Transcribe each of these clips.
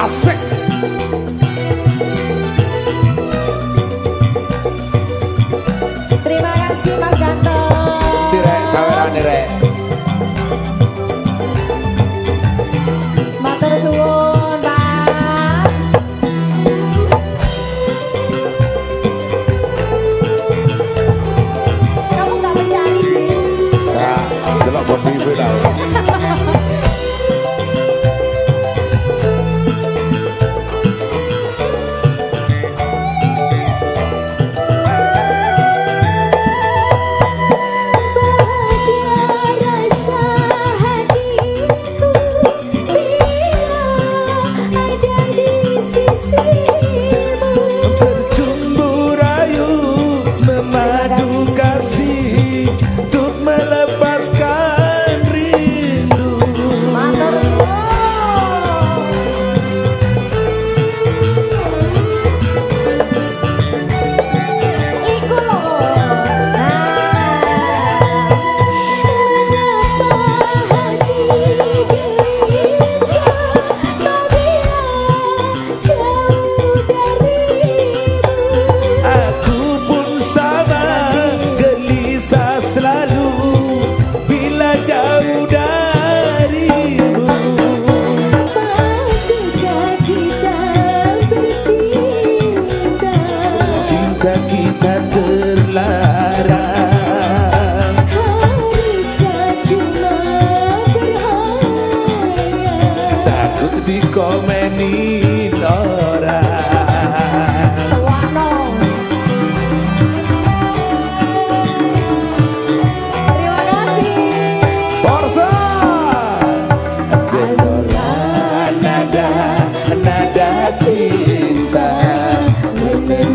are sick.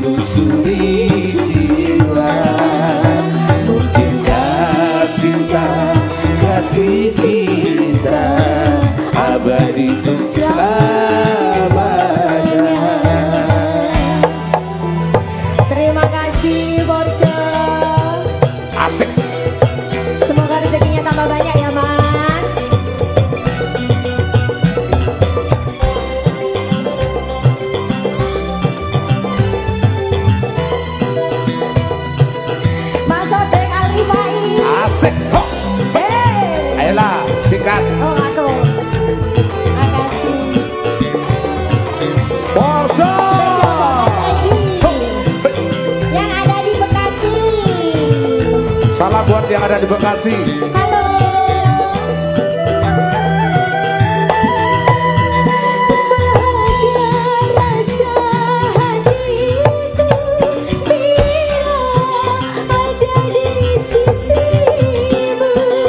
mundo. Ada di Bekasi. Halo.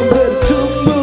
Bercumbu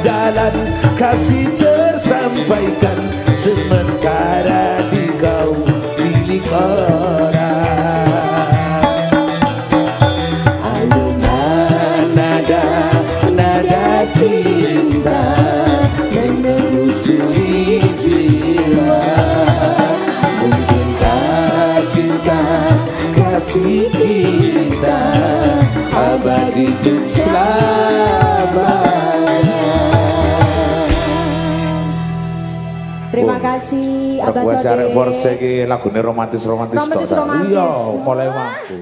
jalan kasih tersampaikan sementara di kau milik orang. Alunan nada nada cinta menelusuri jiwa. Mungkinkah cinta kasih kita abadi untuk selamanya Terima kasih Abah Sode. arek force iki lagune romantis-romantis Romantis- tok. Iya, mulai waktu.